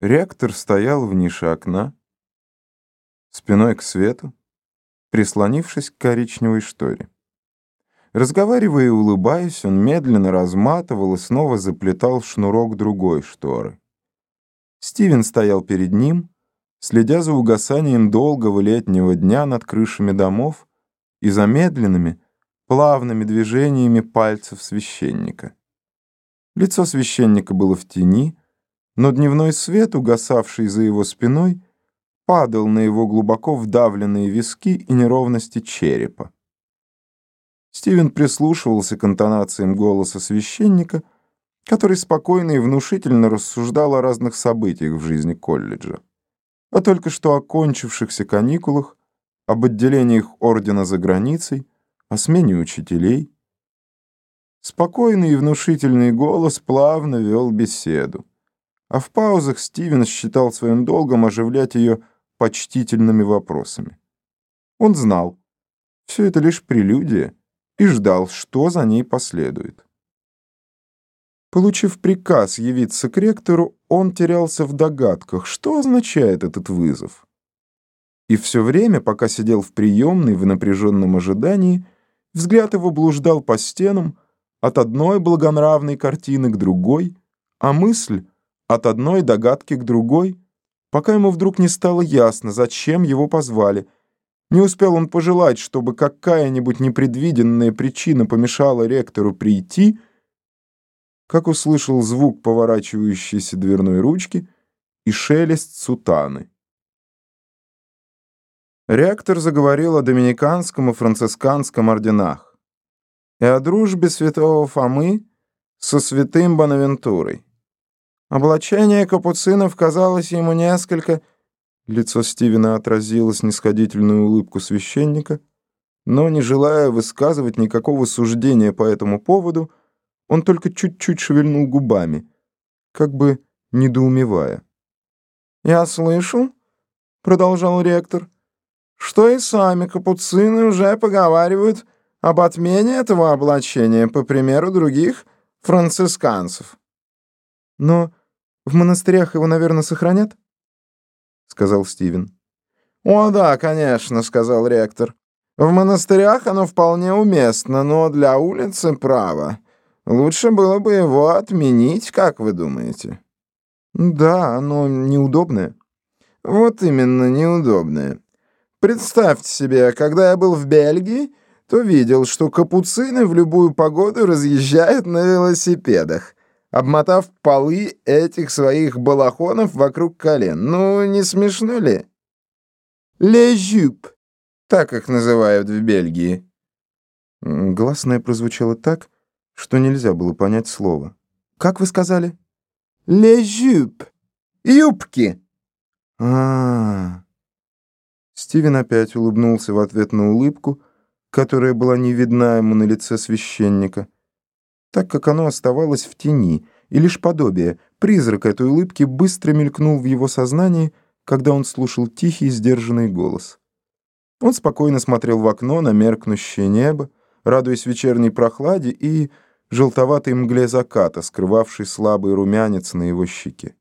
Ректор стоял в нише окна, спиной к свету, прислонившись к коричневой шторе. Разговаривая и улыбаясь, он медленно разматывал и снова заплетал шнурок другой шторы. Стивен стоял перед ним, следя за угасанием долгого летнего дня над крышами домов и замедленными, плавными движениями пальцев священника. Лицо священника было в тени, но дневной свет, угасавший за его спиной, падал на его глубоко вдавленные виски и неровности черепа. Стивен прислушивался к интонациям голоса священника, который спокойно и внушительно рассуждал о разных событиях в жизни колледжа. О только что окончившихся каникулах, об отделениях ордена за границей, о смене учителей. Спокойный и внушительный голос плавно вел беседу а в паузах Стивен считал своим долгом оживлять ее почтительными вопросами. Он знал, все это лишь прелюдия, и ждал, что за ней последует. Получив приказ явиться к ректору, он терялся в догадках, что означает этот вызов. И все время, пока сидел в приемной в напряженном ожидании, взгляд его блуждал по стенам от одной благонравной картины к другой, а мысль от одной догадки к другой, пока ему вдруг не стало ясно, зачем его позвали. Не успел он пожелать, чтобы какая-нибудь непредвиденная причина помешала ректору прийти, как услышал звук поворачивающейся дверной ручки и шелест сутаны. Ректор заговорил о доминиканском и францисканском орденах и о дружбе святого Фомы со святым Бонавентурой. Облачение капуцинов казалось ему несколько... Лицо Стивена отразило снисходительную улыбку священника, но, не желая высказывать никакого суждения по этому поводу, он только чуть-чуть шевельнул губами, как бы недоумевая. «Я слышал, — продолжал ректор, — что и сами капуцины уже поговаривают об отмене этого облачения, по примеру других францисканцев. Но в монастырях его, наверное, сохранят?» — сказал Стивен. «О, да, конечно», — сказал ректор. «В монастырях оно вполне уместно, но для улицы право. Лучше было бы его отменить, как вы думаете?» «Да, оно неудобное». «Вот именно, неудобное. Представьте себе, когда я был в Бельгии, то видел, что капуцины в любую погоду разъезжают на велосипедах обмотав полы этих своих балахонов вокруг колен. Ну, не смешно ли? «Ле жюп», так их называют в Бельгии. Гласное прозвучало так, что нельзя было понять слово. «Как вы сказали?» «Ле жюп», юбки. А, -а, а Стивен опять улыбнулся в ответ на улыбку, которая была не видна ему на лице священника так как оно оставалось в тени, и лишь подобие, призрак этой улыбки быстро мелькнул в его сознании, когда он слушал тихий, сдержанный голос. Он спокойно смотрел в окно на меркнущее небо, радуясь вечерней прохладе и желтоватой мгле заката, скрывавшей слабый румянец на его щеке.